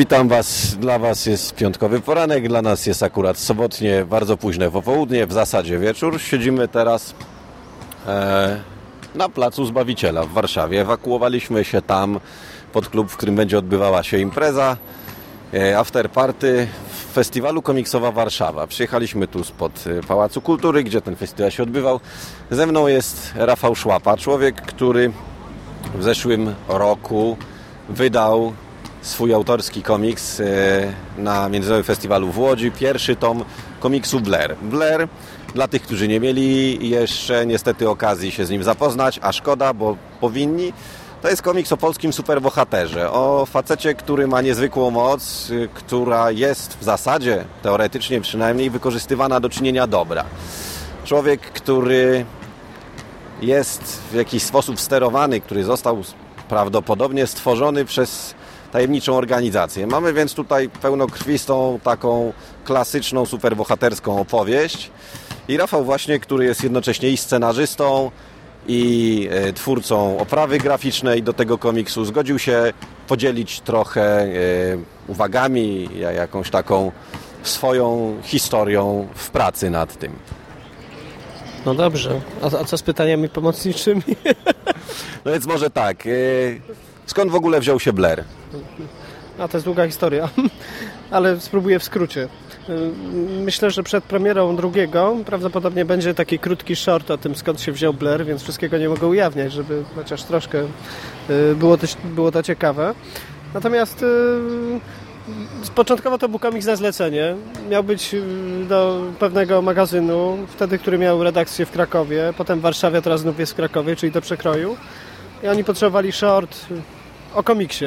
Witam Was. Dla Was jest piątkowy poranek, dla nas jest akurat sobotnie, bardzo późne popołudnie, w zasadzie wieczór. Siedzimy teraz e, na placu Zbawiciela w Warszawie. Ewakuowaliśmy się tam pod klub, w którym będzie odbywała się impreza e, after party w festiwalu Komiksowa Warszawa. Przyjechaliśmy tu spod e, Pałacu Kultury, gdzie ten festiwal się odbywał. Ze mną jest Rafał Szłapa, człowiek, który w zeszłym roku wydał swój autorski komiks e, na Międzynarodowym Festiwalu w Łodzi. Pierwszy tom komiksu Blair. Blair, dla tych, którzy nie mieli jeszcze niestety okazji się z nim zapoznać, a szkoda, bo powinni. To jest komiks o polskim superbohaterze, o facecie, który ma niezwykłą moc, y, która jest w zasadzie, teoretycznie przynajmniej, wykorzystywana do czynienia dobra. Człowiek, który jest w jakiś sposób sterowany, który został prawdopodobnie stworzony przez tajemniczą organizację. Mamy więc tutaj pełnokrwistą, taką klasyczną, superbohaterską opowieść. I Rafał właśnie, który jest jednocześnie i scenarzystą, i e, twórcą oprawy graficznej do tego komiksu, zgodził się podzielić trochę e, uwagami, jakąś taką swoją historią w pracy nad tym. No dobrze. A, a co z pytaniami pomocniczymi? No więc może tak. Skąd w ogóle wziął się Blair? A to jest długa historia, ale spróbuję w skrócie. Myślę, że przed premierą drugiego prawdopodobnie będzie taki krótki short o tym, skąd się wziął Blair, więc wszystkiego nie mogę ujawniać, żeby chociaż troszkę y, było to, było to ciekawe. Natomiast y, początkowo to był komiks na zlecenie. Miał być y, do pewnego magazynu, wtedy, który miał redakcję w Krakowie, potem w Warszawie, teraz znów jest w Krakowie, czyli do przekroju. I oni potrzebowali short o komiksie.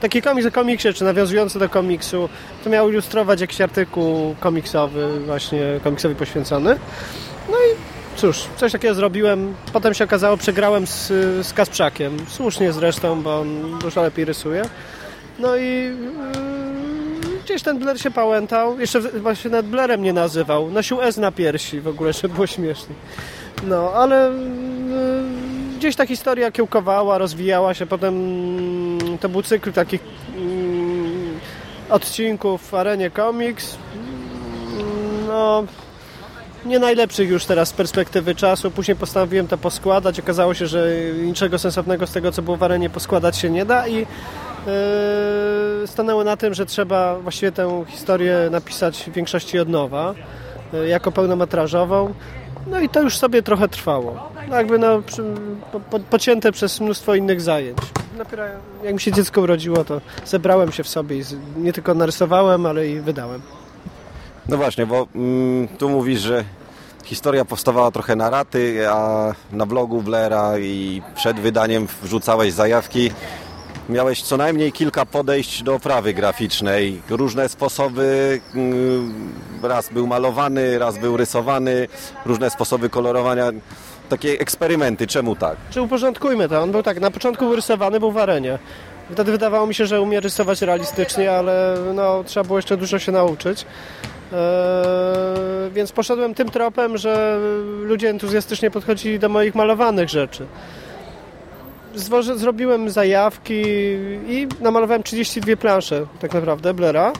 Taki komiks o komiksie, czy nawiązujący do komiksu, to miał ilustrować jakiś artykuł komiksowy, właśnie komiksowi poświęcony. No i cóż, coś takiego zrobiłem. Potem się okazało, przegrałem z, z Kasprzakiem. Słusznie zresztą, bo on dużo lepiej rysuje. No i yy, gdzieś ten Blair się pałętał. Jeszcze właśnie nawet Blairem nie nazywał. Nosił S na piersi w ogóle, żeby było śmiesznie. No, ale yy, gdzieś ta historia kiełkowała, rozwijała się. Potem yy, to był cykl takich mm, odcinków w arenie Comics. No, nie najlepszych już teraz z perspektywy czasu. Później postanowiłem to poskładać. Okazało się, że niczego sensownego z tego, co było w arenie, poskładać się nie da i yy, stanęło na tym, że trzeba właściwie tę historię napisać w większości od nowa, yy, jako pełnometrażową. No i to już sobie trochę trwało. No jakby no, po, po, pocięte przez mnóstwo innych zajęć. Dopiero jak mi się dziecko urodziło, to zebrałem się w sobie i nie tylko narysowałem, ale i wydałem. No właśnie, bo mm, tu mówisz, że historia powstawała trochę na raty, a na blogu Blaira i przed wydaniem wrzucałeś zajawki. Miałeś co najmniej kilka podejść do oprawy graficznej. Różne sposoby, mm, raz był malowany, raz był rysowany, różne sposoby kolorowania. Takie eksperymenty, czemu tak? Czy uporządkujmy to? On był tak, na początku rysowany był w arenie. Wtedy wydawało mi się, że umie rysować realistycznie, ale no, trzeba było jeszcze dużo się nauczyć. Eee, więc poszedłem tym tropem, że ludzie entuzjastycznie podchodzili do moich malowanych rzeczy. Zrobiłem zajawki i namalowałem 32 plansze tak naprawdę Blera.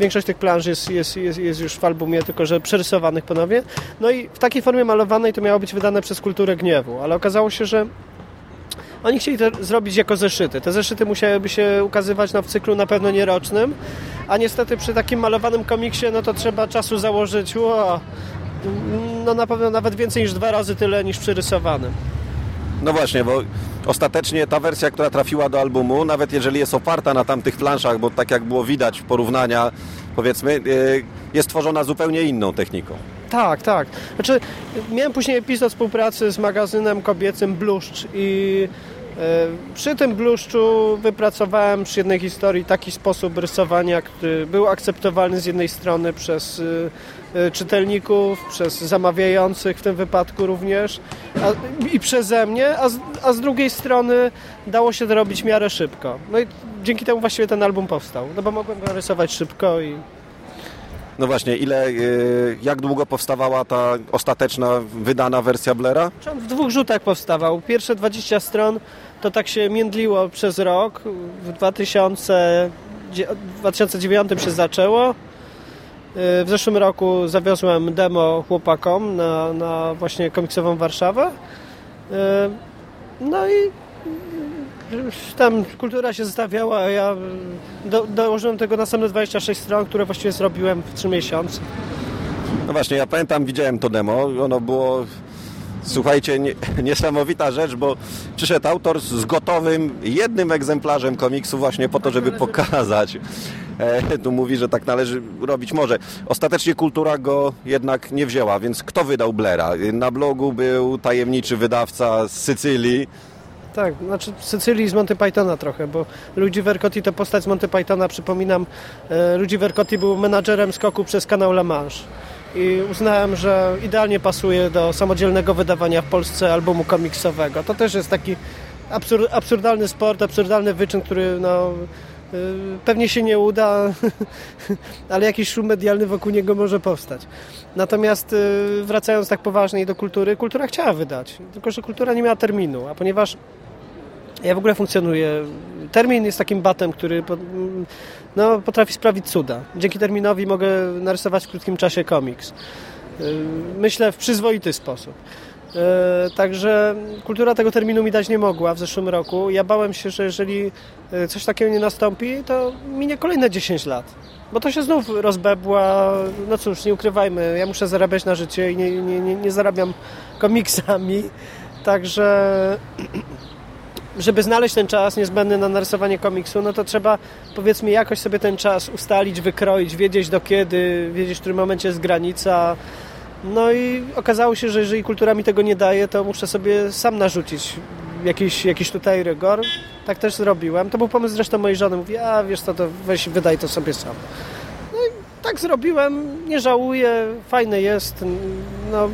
Większość tych planż jest, jest, jest, jest już w albumie, tylko że przerysowanych ponownie. No i w takiej formie malowanej to miało być wydane przez Kulturę Gniewu, ale okazało się, że oni chcieli to zrobić jako zeszyty. Te zeszyty musiałyby się ukazywać no, w cyklu na pewno nierocznym, a niestety przy takim malowanym komiksie no to trzeba czasu założyć wow, no na pewno nawet więcej niż dwa razy tyle niż przy rysowanym. No właśnie, bo ostatecznie ta wersja, która trafiła do albumu, nawet jeżeli jest oparta na tamtych planszach, bo tak jak było widać porównania, powiedzmy, jest tworzona zupełnie inną techniką. Tak, tak. Znaczy, miałem później epizod współpracy z magazynem kobiecym Bluszcz i przy tym bluszczu wypracowałem przy jednej historii taki sposób rysowania, który był akceptowalny z jednej strony przez czytelników, przez zamawiających w tym wypadku również a, i przeze mnie, a z, a z drugiej strony dało się to robić w miarę szybko. No i dzięki temu właściwie ten album powstał, no bo mogłem go narysować szybko i no właśnie, ile, jak długo powstawała ta ostateczna, wydana wersja Blera? On w dwóch rzutach powstawał. Pierwsze 20 stron to tak się międliło przez rok. W 2000, 2009 się zaczęło. W zeszłym roku zawiozłem demo chłopakom na, na właśnie komiksową Warszawę. No i tam kultura się zostawiała, a ja do, dołożyłem tego następne 26 stron, które właściwie zrobiłem w 3 miesiące. No właśnie, ja pamiętam, widziałem to demo, ono było Słuchajcie, nie, niesamowita rzecz, bo przyszedł autor z gotowym jednym egzemplarzem komiksu właśnie po to, żeby pokazać. E, tu mówi, że tak należy robić może. Ostatecznie kultura go jednak nie wzięła, więc kto wydał Blera? Na blogu był tajemniczy wydawca z Sycylii, tak, znaczy Sycylii z Monty Pythona trochę, bo Luigi Vercotti to postać z Monty Pythona, przypominam, e, Luigi Vercotti był menadżerem skoku przez kanał La Manche i uznałem, że idealnie pasuje do samodzielnego wydawania w Polsce albumu komiksowego. To też jest taki absur absurdalny sport, absurdalny wyczyn, który no, y, pewnie się nie uda, ale jakiś szum medialny wokół niego może powstać. Natomiast y, wracając tak poważnie do kultury, kultura chciała wydać, tylko że kultura nie miała terminu, a ponieważ ja w ogóle funkcjonuję. Termin jest takim batem, który no, potrafi sprawić cuda. Dzięki terminowi mogę narysować w krótkim czasie komiks. Y, myślę w przyzwoity sposób. Y, także kultura tego terminu mi dać nie mogła w zeszłym roku. Ja bałem się, że jeżeli y, coś takiego nie nastąpi, to minie kolejne 10 lat. Bo to się znów rozbebła. No cóż, nie ukrywajmy, ja muszę zarabiać na życie i nie, nie, nie, nie zarabiam komiksami. Także żeby znaleźć ten czas niezbędny na narysowanie komiksu, no to trzeba powiedzmy jakoś sobie ten czas ustalić, wykroić, wiedzieć do kiedy, wiedzieć w którym momencie jest granica. No i okazało się, że jeżeli kultura mi tego nie daje, to muszę sobie sam narzucić jakiś, jakiś tutaj rygor. Tak też zrobiłem. To był pomysł zresztą mojej żony. Mówi, a wiesz co, to weź wydaj to sobie sam tak zrobiłem, nie żałuję, fajne jest. No,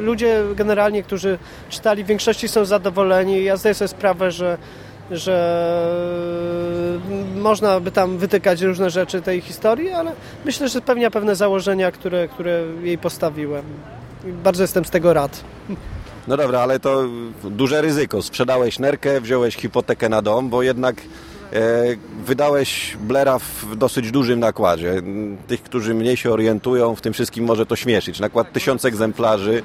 ludzie generalnie, którzy czytali, w większości są zadowoleni. Ja zdaję sobie sprawę, że, że można by tam wytykać różne rzeczy tej historii, ale myślę, że spełnia pewne założenia, które, które jej postawiłem. Bardzo jestem z tego rad. No dobra, ale to duże ryzyko. Sprzedałeś nerkę, wziąłeś hipotekę na dom, bo jednak wydałeś Blera w dosyć dużym nakładzie. Tych, którzy mniej się orientują, w tym wszystkim może to śmieszyć. Nakład tysiąc egzemplarzy.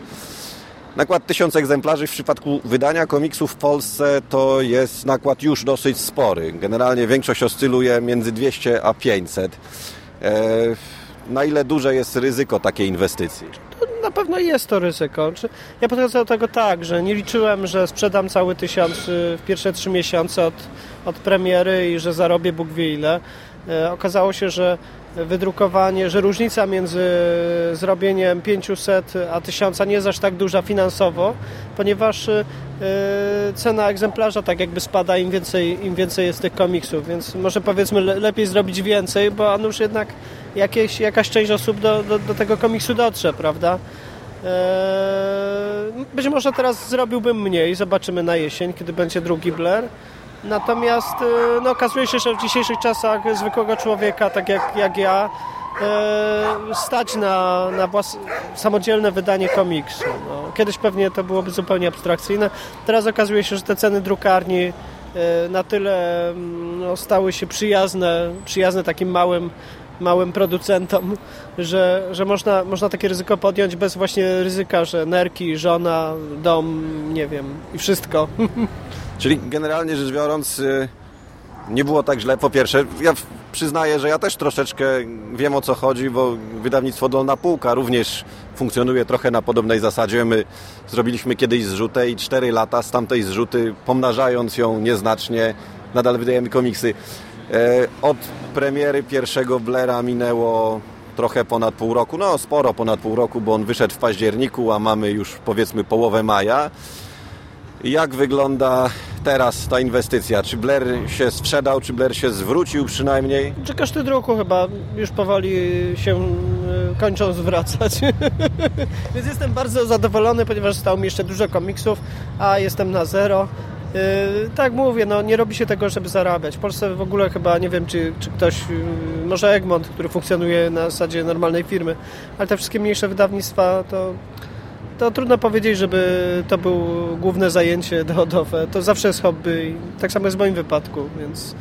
Nakład tysiąc egzemplarzy w przypadku wydania komiksu w Polsce to jest nakład już dosyć spory. Generalnie większość oscyluje między 200 a 500. E, na ile duże jest ryzyko takiej inwestycji? Pewno jest to ryzyko. Ja podchodzę do tego tak, że nie liczyłem, że sprzedam cały tysiąc y, w pierwsze trzy miesiące od, od premiery i że zarobię Bóg wie ile. E, okazało się, że wydrukowanie, że różnica między zrobieniem 500 a 1000 nie jest aż tak duża finansowo, ponieważ y, cena egzemplarza tak jakby spada im więcej, im więcej jest tych komiksów, więc może powiedzmy lepiej zrobić więcej, bo już jednak jakieś, jakaś część osób do, do, do tego komiksu dotrze, prawda? Eee, być może teraz zrobiłbym mniej, zobaczymy na jesień, kiedy będzie drugi Blair. Natomiast e, no, okazuje się, że w dzisiejszych czasach zwykłego człowieka, tak jak, jak ja, e, stać na, na samodzielne wydanie komiksu. No, kiedyś pewnie to byłoby zupełnie abstrakcyjne. Teraz okazuje się, że te ceny drukarni e, na tyle mm, no, stały się przyjazne, przyjazne takim małym małym producentom, że, że można, można takie ryzyko podjąć bez właśnie ryzyka, że nerki, żona, dom, nie wiem i wszystko. Czyli generalnie rzecz biorąc y, nie było tak źle. Po pierwsze, ja przyznaję, że ja też troszeczkę wiem o co chodzi, bo wydawnictwo Dolna Półka również funkcjonuje trochę na podobnej zasadzie. My zrobiliśmy kiedyś zrzutę i 4 lata z tamtej zrzuty, pomnażając ją nieznacznie, nadal wydajemy komiksy. E, od premiery pierwszego Blera minęło trochę ponad pół roku, no sporo ponad pół roku, bo on wyszedł w październiku, a mamy już powiedzmy połowę maja. Jak wygląda teraz ta inwestycja? Czy Blair się sprzedał, czy Blair się zwrócił przynajmniej? Czy koszty druku chyba już powoli się e, kończą zwracać. Więc jestem bardzo zadowolony, ponieważ zostało mi jeszcze dużo komiksów, a jestem na zero. Yy, tak mówię, no nie robi się tego, żeby zarabiać. W Polsce w ogóle chyba nie wiem, czy, czy ktoś, yy, może Egmont, który funkcjonuje na zasadzie normalnej firmy, ale te wszystkie mniejsze wydawnictwa to to trudno powiedzieć, żeby to było główne zajęcie dochodowe. To zawsze jest hobby. Tak samo jest w moim wypadku, więc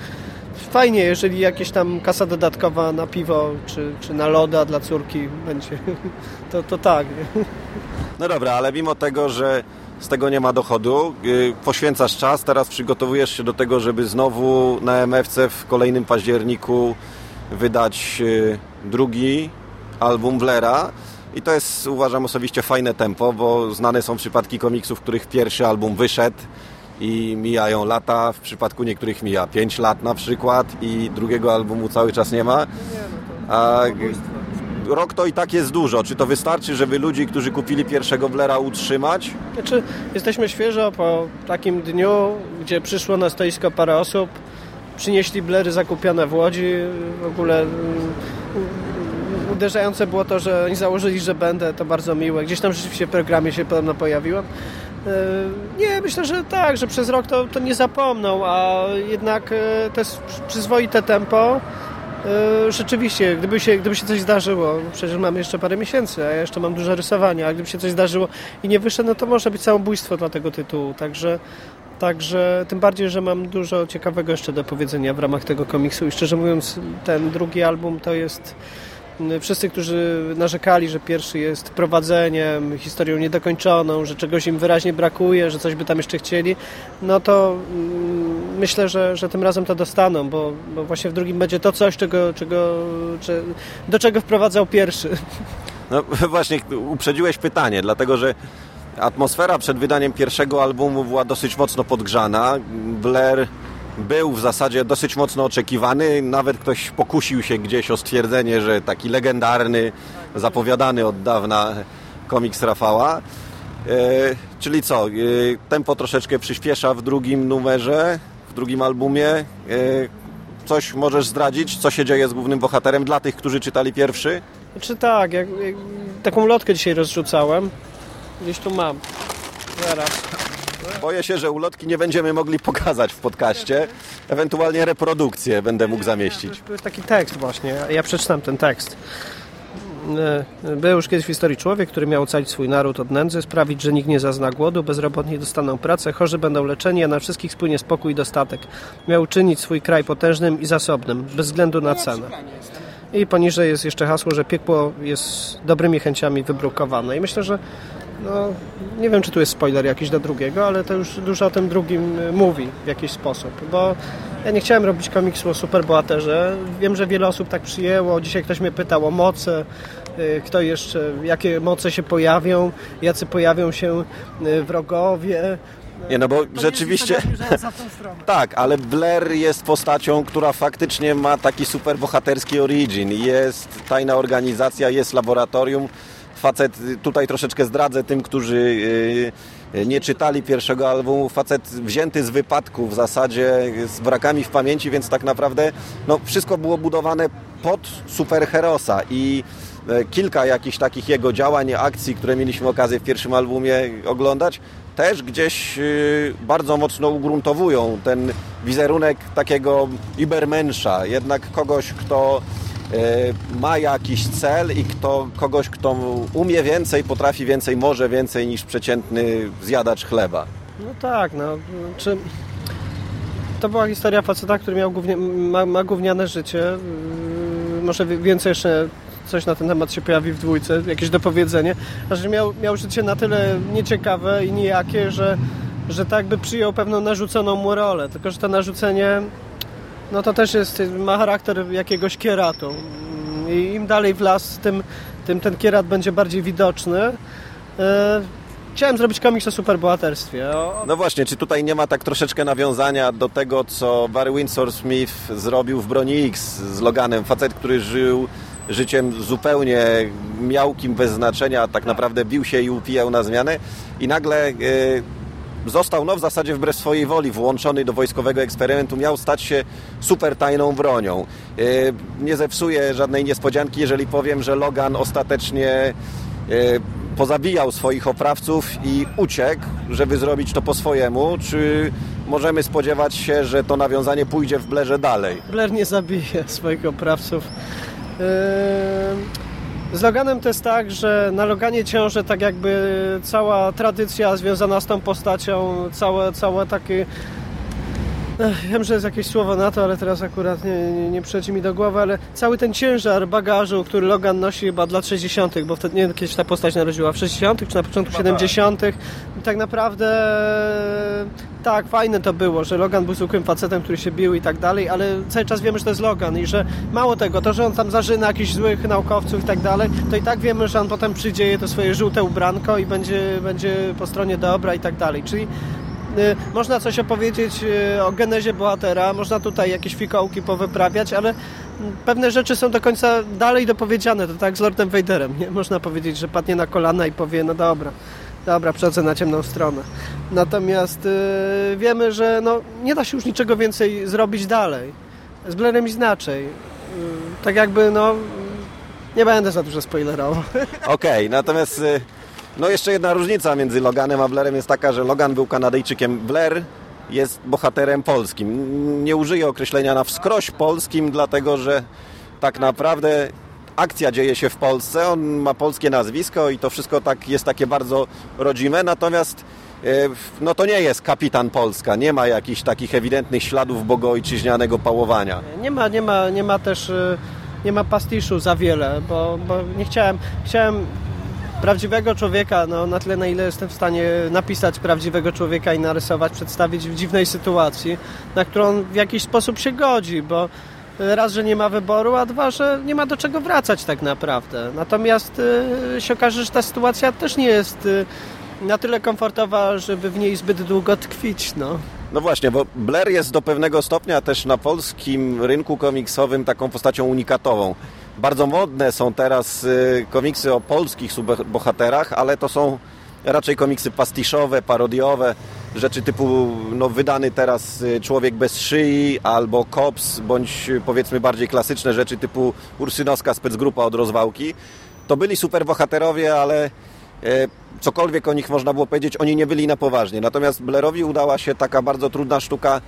fajnie, jeżeli jakieś tam kasa dodatkowa na piwo czy, czy na loda dla córki będzie, to, to tak. No dobra, ale mimo tego, że z tego nie ma dochodu, yy, poświęcasz czas, teraz przygotowujesz się do tego, żeby znowu na MFC w kolejnym październiku wydać yy, drugi album Blera. I to jest, uważam osobiście, fajne tempo, bo znane są przypadki komiksów, w których pierwszy album wyszedł i mijają lata, w przypadku niektórych mija 5 lat na przykład i drugiego albumu cały czas nie ma. A rok to i tak jest dużo. Czy to wystarczy, żeby ludzi, którzy kupili pierwszego Blera utrzymać? Znaczy, jesteśmy świeżo po takim dniu, gdzie przyszło na stoisko parę osób, przynieśli Blery zakupione w Łodzi, w ogóle uderzające było to, że oni założyli, że będę, to bardzo miłe. Gdzieś tam rzeczywiście w programie się podobno pojawiłem. E, nie, myślę, że tak, że przez rok to, to nie zapomną, a jednak e, to jest przyzwoite tempo. E, rzeczywiście, gdyby się, gdyby się coś zdarzyło, przecież mamy jeszcze parę miesięcy, a ja jeszcze mam dużo rysowania, a gdyby się coś zdarzyło i nie wyszedł, no to może być samobójstwo dla tego tytułu. Także, także tym bardziej, że mam dużo ciekawego jeszcze do powiedzenia w ramach tego komiksu i szczerze mówiąc, ten drugi album to jest wszyscy, którzy narzekali, że pierwszy jest prowadzeniem, historią niedokończoną, że czegoś im wyraźnie brakuje, że coś by tam jeszcze chcieli, no to mm, myślę, że, że tym razem to dostaną, bo, bo właśnie w drugim będzie to coś, czego, czego, do czego wprowadzał pierwszy. No właśnie, uprzedziłeś pytanie, dlatego że atmosfera przed wydaniem pierwszego albumu była dosyć mocno podgrzana. Blair był w zasadzie dosyć mocno oczekiwany. Nawet ktoś pokusił się gdzieś o stwierdzenie, że taki legendarny, zapowiadany od dawna komiks Rafała. E, czyli co, e, tempo troszeczkę przyspiesza w drugim numerze, w drugim albumie. E, coś możesz zdradzić, co się dzieje z głównym bohaterem dla tych, którzy czytali pierwszy? Znaczy tak, jak, jak, taką lotkę dzisiaj rozrzucałem. Gdzieś tu mam. Zaraz. Boję się, że ulotki nie będziemy mogli pokazać w podcaście. Ewentualnie reprodukcję będę mógł zamieścić. Jest taki tekst właśnie. Ja przeczytam ten tekst. E, był już kiedyś w historii człowiek, który miał ocalić swój naród od nędzy, sprawić, że nikt nie zazna głodu, bezrobotni dostaną pracę, chorzy będą leczeni, a na wszystkich spłynie spokój i dostatek. Miał czynić swój kraj potężnym i zasobnym, bez względu na cenę. I poniżej jest jeszcze hasło, że piekło jest dobrymi chęciami wybrukowane. I myślę, że no, nie wiem, czy tu jest spoiler jakiś do drugiego, ale to już dużo o tym drugim y, mówi w jakiś sposób, bo ja nie chciałem robić komiksu o superbohaterze. Wiem, że wiele osób tak przyjęło. Dzisiaj ktoś mnie pytał o moce, y, kto jeszcze, jakie moce się pojawią, jacy pojawią się y, wrogowie. Nie, no bo to rzeczywiście. tak, ale Blair jest postacią, która faktycznie ma taki superbohaterski origin. Jest tajna organizacja, jest laboratorium facet, tutaj troszeczkę zdradzę tym, którzy y, nie czytali pierwszego albumu, facet wzięty z wypadku w zasadzie, z brakami w pamięci, więc tak naprawdę no, wszystko było budowane pod superherosa i e, kilka jakichś takich jego działań, akcji, które mieliśmy okazję w pierwszym albumie oglądać, też gdzieś bardzo mocno ugruntowują ten wizerunek takiego ibermensza, jednak kogoś, kto E, ma jakiś cel i kto, kogoś, kto umie więcej, potrafi więcej, może więcej niż przeciętny zjadacz chleba. No tak, no. Czy... To była historia faceta, który miał głównie, ma, ma gówniane życie. Yy, może więcej jeszcze coś na ten temat się pojawi w dwójce, jakieś dopowiedzenie. Znaczy miał, miał życie na tyle nieciekawe i nijakie, że, że tak by przyjął pewną narzuconą mu rolę. Tylko, że to narzucenie no to też jest, ma charakter jakiegoś kieratu. I im dalej w las, tym, tym ten kierat będzie bardziej widoczny. E, chciałem zrobić komiks o superbohaterstwie. O... No właśnie, czy tutaj nie ma tak troszeczkę nawiązania do tego, co Barry Windsor Smith zrobił w Broni X z Loganem? Facet, który żył życiem zupełnie miałkim, bez znaczenia, tak naprawdę bił się i upijał na zmianę i nagle... Yy został no, w zasadzie wbrew swojej woli włączony do wojskowego eksperymentu, miał stać się super tajną bronią. E, nie zepsuję żadnej niespodzianki, jeżeli powiem, że Logan ostatecznie e, pozabijał swoich oprawców i uciekł, żeby zrobić to po swojemu. Czy możemy spodziewać się, że to nawiązanie pójdzie w Blerze dalej? Blair nie zabije swoich oprawców. Z Loganem to jest tak, że na Loganie ciąży tak jakby cała tradycja związana z tą postacią, całe, całe takie Ech, wiem, że jest jakieś słowo na to, ale teraz akurat nie, nie, nie przychodzi mi do głowy, ale cały ten ciężar bagażu, który Logan nosi chyba dla 60., bo wtedy nie wiem, kiedyś ta postać narodziła w 60., czy na początku 70., tak. tak naprawdę tak, fajne to było, że Logan był zwykłym facetem, który się bił i tak dalej, ale cały czas wiemy, że to jest Logan i że mało tego, to, że on tam zażyna jakichś złych naukowców i tak dalej, to i tak wiemy, że on potem przyjdzie to swoje żółte ubranko i będzie, będzie po stronie dobra i tak dalej. Czyli Y, można coś opowiedzieć y, o genezie bohatera, można tutaj jakieś fikołki powyprawiać, ale pewne rzeczy są do końca dalej dopowiedziane. To tak z Lordem Vaderem, nie? Można powiedzieć, że padnie na kolana i powie, no dobra, dobra, przechodzę na ciemną stronę. Natomiast yy, wiemy, że no, nie da się już niczego więcej zrobić dalej. Z jest inaczej. Yy, tak jakby, no, nie będę za dużo spoilerował. Okej, okay, natomiast... Yy no jeszcze jedna różnica między Loganem a Blairem jest taka, że Logan był Kanadyjczykiem, Blair jest bohaterem polskim. Nie użyję określenia na wskroś polskim, dlatego że tak naprawdę akcja dzieje się w Polsce, on ma polskie nazwisko i to wszystko tak jest takie bardzo rodzime, natomiast e, no to nie jest kapitan Polska, nie ma jakichś takich ewidentnych śladów bogojczyźnianego pałowania. Nie ma, nie ma, nie ma też e, nie ma pastiszu za wiele, bo, bo nie chciałem, chciałem prawdziwego człowieka, no, na tyle na ile jestem w stanie napisać prawdziwego człowieka i narysować, przedstawić w dziwnej sytuacji, na którą w jakiś sposób się godzi, bo raz, że nie ma wyboru, a dwa, że nie ma do czego wracać tak naprawdę. Natomiast y, się okaże, że ta sytuacja też nie jest y, na tyle komfortowa, żeby w niej zbyt długo tkwić. No. No właśnie, bo Blair jest do pewnego stopnia też na polskim rynku komiksowym taką postacią unikatową. Bardzo modne są teraz y, komiksy o polskich bohaterach, ale to są raczej komiksy pastiszowe, parodiowe, rzeczy typu no, wydany teraz y, Człowiek bez szyi albo Kops, bądź powiedzmy bardziej klasyczne rzeczy typu Ursynowska specgrupa od rozwałki. To byli superbohaterowie, ale E, cokolwiek o nich można było powiedzieć, oni nie byli na poważnie. Natomiast Blairowi udała się taka bardzo trudna sztuka.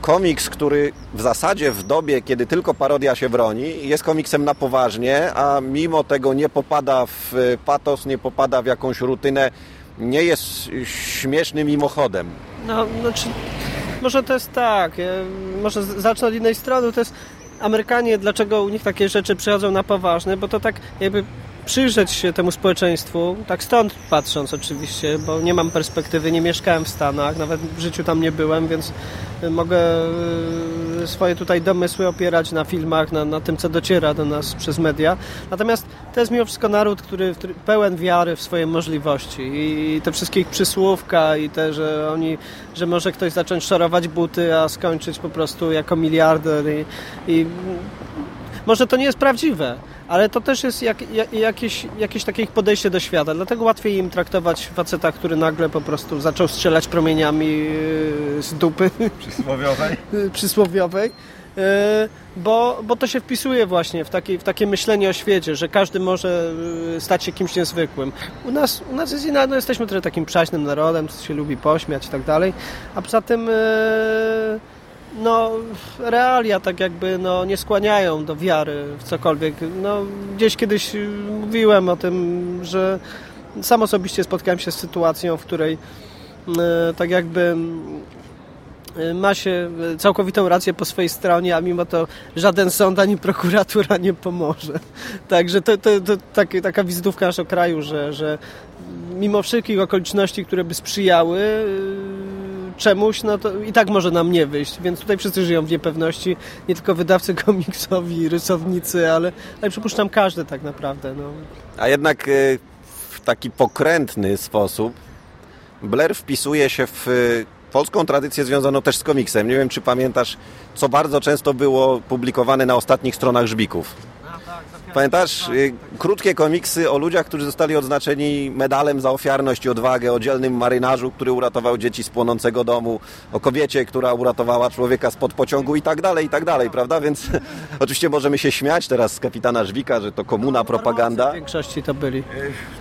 Komiks, który w zasadzie w dobie, kiedy tylko parodia się broni, jest komiksem na poważnie, a mimo tego nie popada w patos, nie popada w jakąś rutynę, nie jest śmiesznym mimochodem. No, znaczy, może to jest tak, może zacznę od innej strony, to jest Amerykanie, dlaczego u nich takie rzeczy przychodzą na poważne, bo to tak jakby przyjrzeć się temu społeczeństwu, tak stąd patrząc oczywiście, bo nie mam perspektywy, nie mieszkałem w Stanach, nawet w życiu tam nie byłem, więc mogę y, swoje tutaj domysły opierać na filmach, na, na tym, co dociera do nas przez media. Natomiast to jest mimo wszystko naród, który, który pełen wiary w swoje możliwości i te wszystkie ich przysłówka i te, że oni, że może ktoś zacząć szorować buty, a skończyć po prostu jako miliarder i, i może to nie jest prawdziwe, ale to też jest jak, jak, jakieś, jakieś takie ich podejście do świata. Dlatego łatwiej im traktować faceta, który nagle po prostu zaczął strzelać promieniami yy, z dupy. Przysłowiowej. Przysłowiowej. Yy, bo, bo to się wpisuje właśnie w takie, w takie myślenie o świecie, że każdy może stać się kimś niezwykłym. U nas, u nas jest inna, no jesteśmy trochę takim przaśnym narodem, co się lubi pośmiać i tak dalej, a poza tym no, realia tak jakby no, nie skłaniają do wiary w cokolwiek. No, gdzieś kiedyś mówiłem o tym, że sam osobiście spotkałem się z sytuacją, w której e, tak jakby e, ma się całkowitą rację po swojej stronie, a mimo to żaden sąd ani prokuratura nie pomoże. Także to, to, to tak, taka wizytówka naszego kraju, że, że mimo wszelkich okoliczności, które by sprzyjały czemuś, no to i tak może nam nie wyjść, więc tutaj wszyscy żyją w niepewności, nie tylko wydawcy komiksowi, rysownicy, ale, ale przypuszczam każdy tak naprawdę. No. A jednak y, w taki pokrętny sposób Blair wpisuje się w y, polską tradycję związaną też z komiksem. Nie wiem, czy pamiętasz, co bardzo często było publikowane na ostatnich stronach Żbików. Pamiętasz y, krótkie komiksy o ludziach, którzy zostali odznaczeni medalem za ofiarność i odwagę, o dzielnym marynarzu, który uratował dzieci z płonącego domu, o kobiecie, która uratowała człowieka spod pociągu i tak dalej, i tak dalej, prawda? Więc oczywiście możemy się śmiać teraz z kapitana Żwika, że to komuna, no, propaganda. W większości to byli.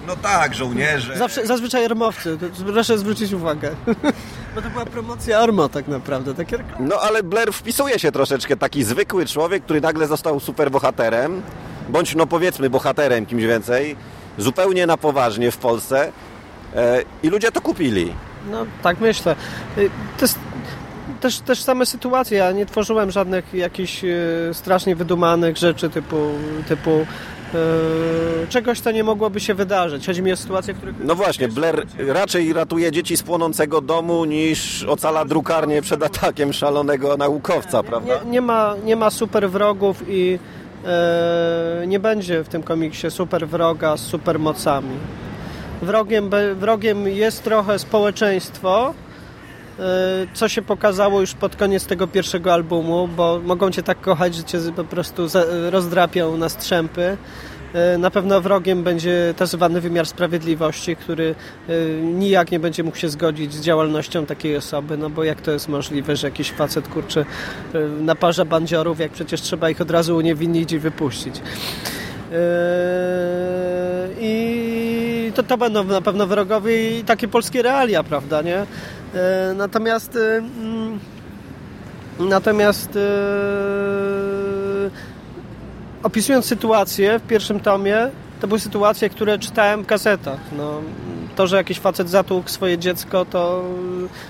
No tak, żołnierze. Zawsze, zazwyczaj armowcy, proszę zwrócić uwagę. Bo to była promocja Armo tak naprawdę. Takie... No ale Blair wpisuje się troszeczkę, taki zwykły człowiek, który nagle został superbohaterem bądź no powiedzmy bohaterem, kimś więcej, zupełnie na poważnie w Polsce e, i ludzie to kupili. No, tak myślę. Y, to jest też, też same sytuacje. Ja nie tworzyłem żadnych jakichś e, strasznie wydumanych rzeczy typu, typu e, czegoś, co nie mogłoby się wydarzyć. Chodzi mi o sytuację, w których... No właśnie, Blair raczej ratuje dzieci z płonącego domu niż ocala drukarnię przed atakiem szalonego naukowca, prawda? Nie, nie, ma, nie ma super wrogów i nie będzie w tym komiksie super wroga z super mocami. Wrogiem, wrogiem jest trochę społeczeństwo, E, co się pokazało już pod koniec tego pierwszego albumu, bo mogą cię tak kochać, że cię po prostu rozdrapią na strzępy. E, na pewno wrogiem będzie też zwany wymiar sprawiedliwości, który e, nijak nie będzie mógł się zgodzić z działalnością takiej osoby, no bo jak to jest możliwe, że jakiś facet kurczy naparza bandziorów, jak przecież trzeba ich od razu uniewinnić i wypuścić. I to, to będą na pewno wrogowie i takie polskie realia, prawda, nie? E, natomiast e, mm, natomiast e, opisując sytuację w pierwszym tomie, to były sytuacje, które czytałem w gazetach. No, to, że jakiś facet zatłukł swoje dziecko, to,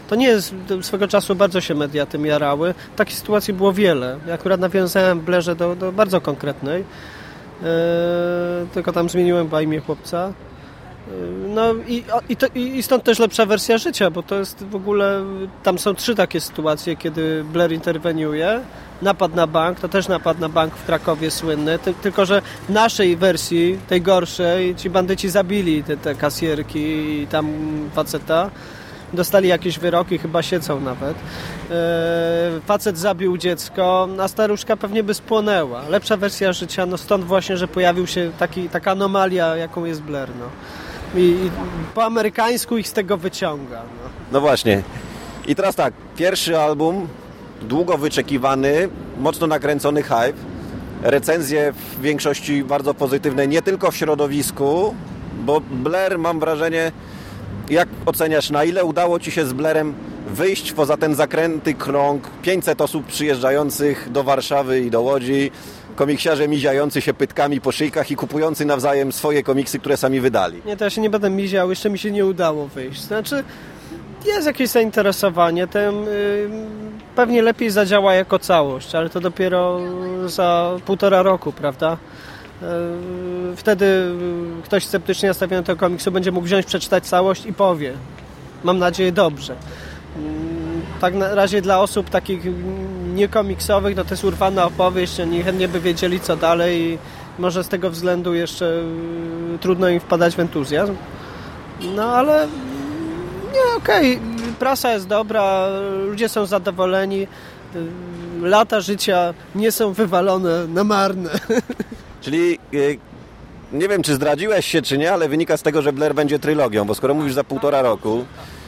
to nie jest, swego czasu bardzo się media tym jarały. Takich sytuacji było wiele. Ja akurat nawiązałem w Blerze do, do bardzo konkretnej. tylko tam zmieniłem chyba imię chłopca. No i, i, to, i, stąd też lepsza wersja życia, bo to jest w ogóle, tam są trzy takie sytuacje, kiedy Blair interweniuje. Napad na bank, to też napad na bank w Krakowie słynny, ty, tylko że w naszej wersji, tej gorszej, ci bandyci zabili te, te i tam faceta. Dostali jakieś wyroki, chyba siedzą nawet. E, facet zabił dziecko, a staruszka pewnie by spłonęła. Lepsza wersja życia, no stąd właśnie, że pojawił się taki, taka anomalia, jaką jest Blair. No. I, i po amerykańsku ich z tego wyciąga. No. no właśnie. I teraz tak, pierwszy album, długo wyczekiwany, mocno nakręcony hype. Recenzje w większości bardzo pozytywne, nie tylko w środowisku, bo Blair mam wrażenie, jak oceniasz, na ile udało Ci się z Blairem wyjść poza ten zakręty krąg 500 osób przyjeżdżających do Warszawy i do Łodzi, komiksiarze miziający się pytkami po szyjkach i kupujący nawzajem swoje komiksy, które sami wydali. Nie, to ja się nie będę miział, jeszcze mi się nie udało wyjść. Znaczy, jest jakieś zainteresowanie tym, yy, pewnie lepiej zadziała jako całość, ale to dopiero za półtora roku, prawda? Yy, wtedy ktoś sceptycznie nastawiony do tego komiksu będzie mógł wziąć, przeczytać całość i powie. Mam nadzieję dobrze. Yy, tak na razie dla osób takich niekomiksowych, no to jest urwana opowieść, oni chętnie by wiedzieli co dalej i może z tego względu jeszcze y, trudno im wpadać w entuzjazm. No ale nie, okej, okay. prasa jest dobra, ludzie są zadowoleni, y, lata życia nie są wywalone na marne. Czyli y, nie wiem, czy zdradziłeś się, czy nie, ale wynika z tego, że Blair będzie trylogią, bo skoro mówisz za półtora roku,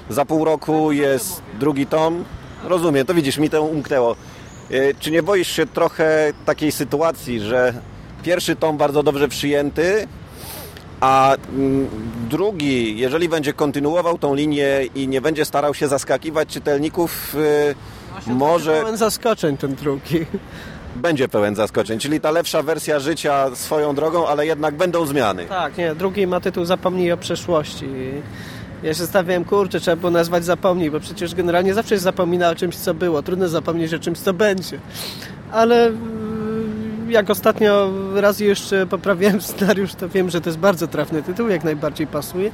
za pół roku jest drugi tom, rozumiem, to widzisz, mi to umknęło. E, czy nie boisz się trochę takiej sytuacji, że pierwszy tom bardzo dobrze przyjęty, a mm, drugi, jeżeli będzie kontynuował tą linię i nie będzie starał się zaskakiwać czytelników, e, może... Pełen zaskoczeń ten drugi. Będzie pełen zaskoczeń, czyli ta lepsza wersja życia swoją drogą, ale jednak będą zmiany. Tak, nie, drugi ma tytuł Zapomnij o przeszłości. Ja się stawiałem, kurczę, trzeba było nazwać zapomnij, bo przecież generalnie zawsze jest zapomina o czymś, co było. Trudno zapomnieć o czymś, co będzie. Ale mm, jak ostatnio raz jeszcze poprawiałem scenariusz, to wiem, że to jest bardzo trafny tytuł, jak najbardziej pasuje.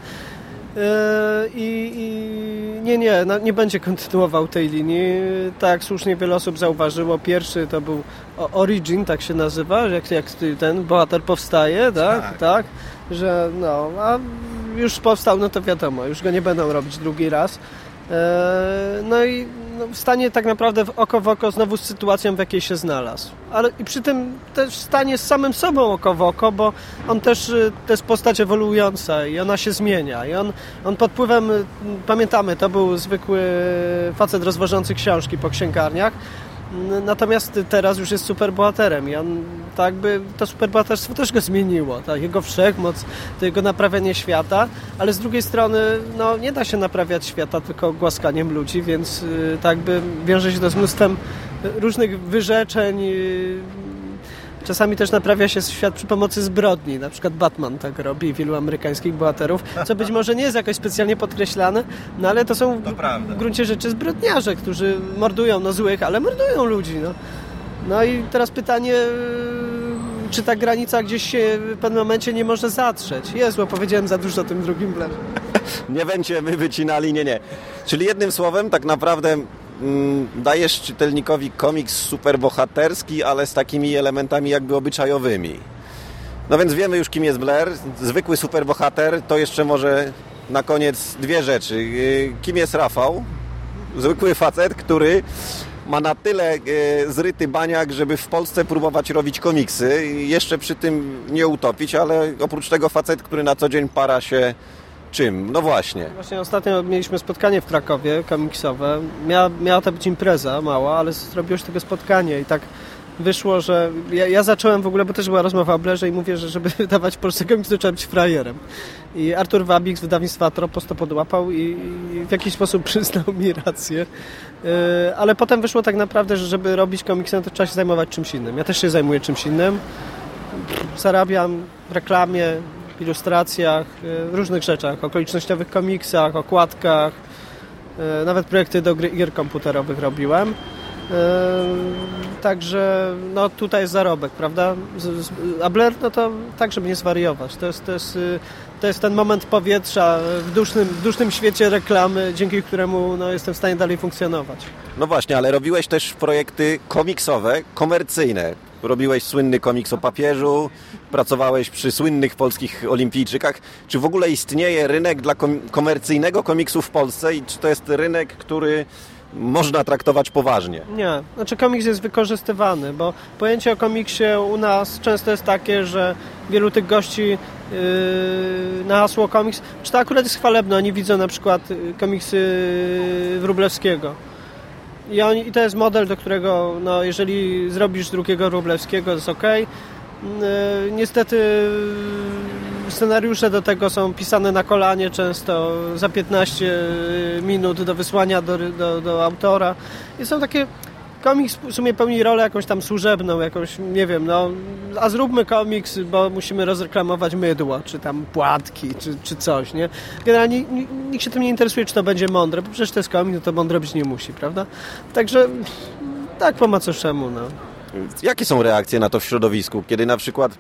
E, I, i nie, nie, no, nie będzie kontynuował tej linii. Tak słusznie wiele osób zauważyło. Pierwszy to był Origin, tak się nazywa, jak, jak ten bohater powstaje, tak? tak. tak że no, a już powstał, no to wiadomo, już go nie będą robić drugi raz. E, no i no, stanie tak naprawdę w oko w oko znowu z sytuacją, w jakiej się znalazł. Ale i przy tym też stanie z samym sobą oko w oko, bo on też y, to jest postać ewoluująca i ona się zmienia. I on, on pod wpływem, pamiętamy, to był zwykły facet rozwożący książki po księgarniach, Natomiast teraz już jest superbohaterem i on tak by to superbohaterstwo też go zmieniło, tak? jego wszechmoc, to jego naprawianie świata, ale z drugiej strony no, nie da się naprawiać świata tylko głaskaniem ludzi, więc tak by wiąże się to z mnóstwem różnych wyrzeczeń, czasami też naprawia się świat przy pomocy zbrodni. Na przykład Batman tak robi, wielu amerykańskich bohaterów, co być może nie jest jakoś specjalnie podkreślane, no ale to są To w gruncie rzeczy zbrodniarze, którzy mordują no złych, ale mordują ludzi. No, no i teraz pytanie, yy, czy ta granica gdzieś się w pewnym momencie nie może zatrzeć? Jezu, powiedziałem za dużo o tym drugim blerze. Nie będziemy wycinali, nie, nie. Czyli jednym słowem, tak naprawdę dajesz czytelnikowi komiks superbohaterski, ale z takimi elementami jakby obyczajowymi. No więc wiemy już, kim jest Blair. Zwykły superbohater to jeszcze może na koniec dwie rzeczy. Yy, Kim jest Rafał? Zwykły facet, który ma na tyle e, zryty baniak, żeby w Polsce próbować robić komiksy jeszcze przy tym nie utopić, ale oprócz tego facet, który na co dzień para się czym? No właśnie. Właśnie ostatnio mieliśmy spotkanie w Krakowie komiksowe. Miała, miała to być impreza mała, ale zrobiło się tego spotkanie i tak wyszło, że ja, ja zacząłem w ogóle, bo też była rozmowa o Blerze i mówię, że żeby wydawać Polsce komiks, to trzeba być frajerem. I Artur Wabik z wydawnictwa Atropos to podłapał i, i w jakiś sposób przyznał mi rację. Yy, ale potem wyszło tak naprawdę, że żeby robić komiksy, no to trzeba się zajmować czymś innym. Ja też się zajmuję czymś innym. Zarabiam w reklamie, ilustracjach, w różnych rzeczach, okolicznościowych komiksach, okładkach, yy, nawet projekty do gier komputerowych robiłem. Yy, Także no tutaj jest zarobek, prawda? A Blair, no to tak, żeby nie zwariować. To jest, to jest, yy, to jest ten moment powietrza w dusznym, w dusznym świecie reklamy, dzięki któremu no, jestem w stanie dalej funkcjonować. No właśnie, ale robiłeś też projekty komiksowe, komercyjne. Robiłeś słynny komiks o papieżu, pracowałeś przy słynnych polskich olimpijczykach. Czy w ogóle istnieje rynek dla kom- komercyjnego komiksu w Polsce i czy to jest rynek, który można traktować poważnie? Nie, znaczy komiks jest wykorzystywany, bo pojęcie o komiksie u nas często jest takie, że wielu tych gości yy, na hasło komiks, czy to akurat jest chwalebne, oni widzą na przykład yy, komiksy Wróblewskiego. I, oni, I to jest model, do którego, no, jeżeli zrobisz drugiego Wróblewskiego, to jest ok. Niestety yy, scenariusze do tego są pisane na kolanie często za 15 minut do wysłania do, do, do autora. I są takie komiks w sumie pełni rolę jakąś tam służebną, jakąś, nie wiem, no, a zróbmy komiks, bo musimy rozreklamować mydło, czy tam płatki, czy, czy coś, nie? Generalnie ni- nikt się tym nie interesuje, czy to będzie mądre, bo przecież to jest komiks, no to mądre być nie musi, prawda? Także tak po macoszemu, no. Jakie są reakcje na to w środowisku? Kiedy na przykład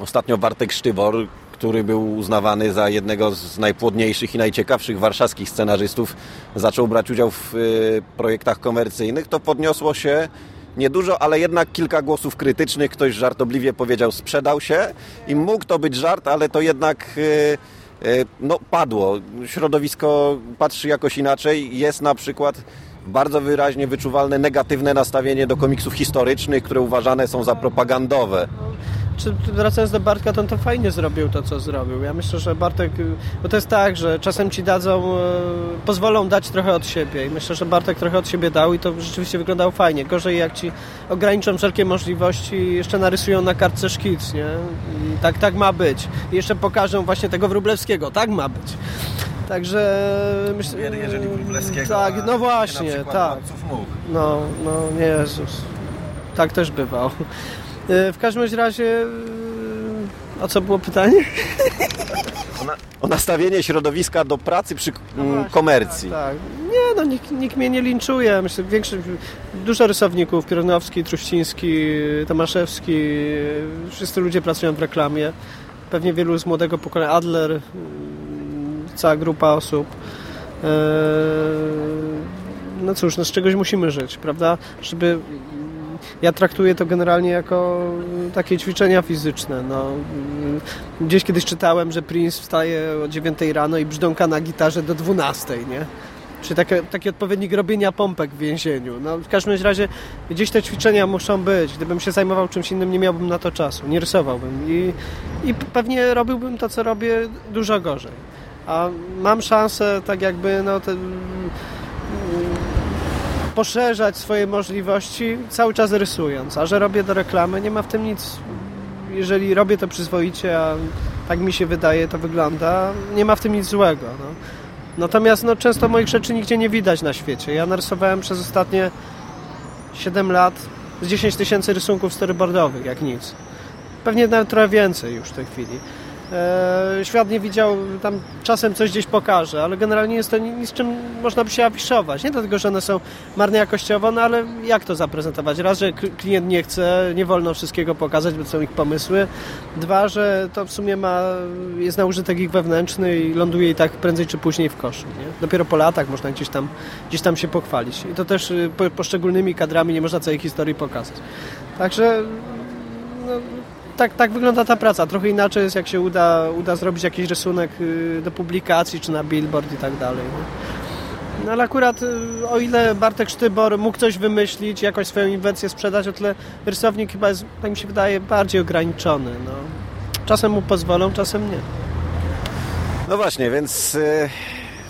ostatnio Bartek Sztybor, który był uznawany za jednego z najpłodniejszych i najciekawszych warszawskich scenarzystów, zaczął brać udział w y, projektach komercyjnych, to podniosło się niedużo, ale jednak kilka głosów krytycznych. Ktoś żartobliwie powiedział, sprzedał się i mógł to być żart, ale to jednak y, y, no, padło. Środowisko patrzy jakoś inaczej. Jest na przykład bardzo wyraźnie wyczuwalne negatywne nastawienie do komiksów historycznych, które uważane są za propagandowe. Czy wracając do Bartka, to on to fajnie zrobił to, co zrobił. Ja myślę, że Bartek, bo to jest tak, że czasem ci dadzą, e, pozwolą dać trochę od siebie i myślę, że Bartek trochę od siebie dał i to rzeczywiście wyglądało fajnie. Gorzej jak ci ograniczą wszelkie możliwości i jeszcze narysują na kartce szkic, nie? I tak, tak ma być. I jeszcze pokażą właśnie tego Wróblewskiego, tak ma być. Także myślę, tak, no właśnie, tak. No, no, nie Jezus. Tak też bywało. E, W każdym razie, e, a co było pytanie? O, na, o nastawienie środowiska do pracy przy mm, komercji. Tak, nie, no nikt, nikt mnie nie linczuje. Myślę, większość, dużo rysowników, Pironowski, Truściński, Tomaszewski, wszyscy ludzie pracują w reklamie. Pewnie wielu z młodego pokolenia, Adler, cała grupa osób. Eee, No cóż, no z czegoś musimy żyć, prawda? Żeby ja traktuję to generalnie jako takie ćwiczenia fizyczne. No, gdzieś kiedyś czytałem, że Prince wstaje o 9 rano i brzdąka na gitarze do 12, nie? Czy takie, taki odpowiednik robienia pompek w więzieniu. No, w każdym razie gdzieś te ćwiczenia muszą być. Gdybym się zajmował czymś innym, nie miałbym na to czasu, nie rysowałbym i, i pewnie robiłbym to, co robię, dużo gorzej. A mam szansę tak jakby no, te, poszerzać swoje możliwości cały czas rysując, a że robię do reklamy, nie ma w tym nic. Jeżeli robię to przyzwoicie, a tak mi się wydaje, to wygląda, nie ma w tym nic złego. No. Natomiast no, często moich rzeczy nigdzie nie widać na świecie. Ja narysowałem przez ostatnie 7 lat z 10 tysięcy rysunków storyboardowych, jak nic. Pewnie nawet trochę więcej już w tej chwili. E, świat nie widział, tam czasem coś gdzieś pokaże, ale generalnie jest to nic, czym można by się afiszować. Nie dlatego, że one są marne jakościowo, no ale jak to zaprezentować? Raz, że klient nie chce, nie wolno wszystkiego pokazać, bo to są ich pomysły. Dwa, że to w sumie ma, jest na użytek ich wewnętrzny i ląduje i tak prędzej czy później w koszu. Nie? Dopiero po latach można gdzieś tam, gdzieś tam się pochwalić. I to też y, poszczególnymi kadrami nie można całej historii pokazać. Także no, tak, tak wygląda ta praca. Trochę inaczej jest, jak się uda, uda zrobić jakiś rysunek y, do publikacji, czy na billboard i tak dalej. No ale akurat y, o ile Bartek Sztybor mógł coś wymyślić, jakąś swoją inwencję sprzedać, o tyle rysownik chyba jest, tak mi się wydaje, bardziej ograniczony. No. Czasem mu pozwolą, czasem nie. No właśnie, więc yy,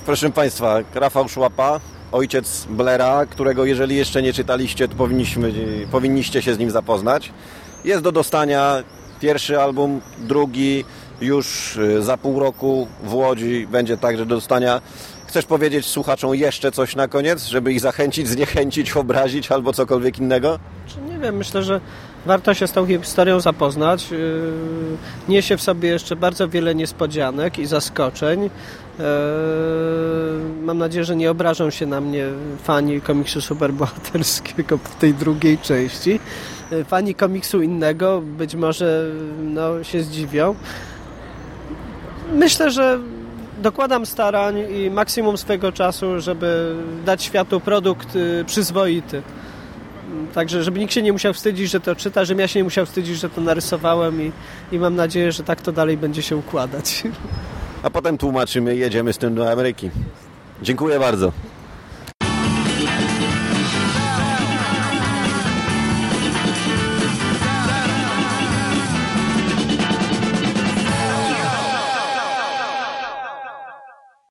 proszę Państwa, Rafał Szłapa, ojciec Blera, którego jeżeli jeszcze nie czytaliście, to powinniśmy, powinniście się z nim zapoznać. Jest do dostania pierwszy album, drugi już y, za pół roku w Łodzi będzie także do dostania. Chcesz powiedzieć słuchaczom jeszcze coś na koniec, żeby ich zachęcić, zniechęcić, obrazić albo cokolwiek innego? Nie wiem, myślę, że warto się z tą historią zapoznać. Y, niesie w sobie jeszcze bardzo wiele niespodzianek i zaskoczeń. Y, mam nadzieję, że nie obrażą się na mnie fani komiksu superbohaterskiego w tej drugiej części. Y, fani komiksu innego być może no, się zdziwią. Myślę, że dokładam starań i maksimum swojego czasu, żeby dać światu produkt y, przyzwoity. Także, żeby nikt się nie musiał wstydzić, że to czyta, żebym ja się nie musiał wstydzić, że to narysowałem i, i mam nadzieję, że tak to dalej będzie się układać. A potem tłumaczymy jedziemy z tym do Ameryki. Dziękuję bardzo.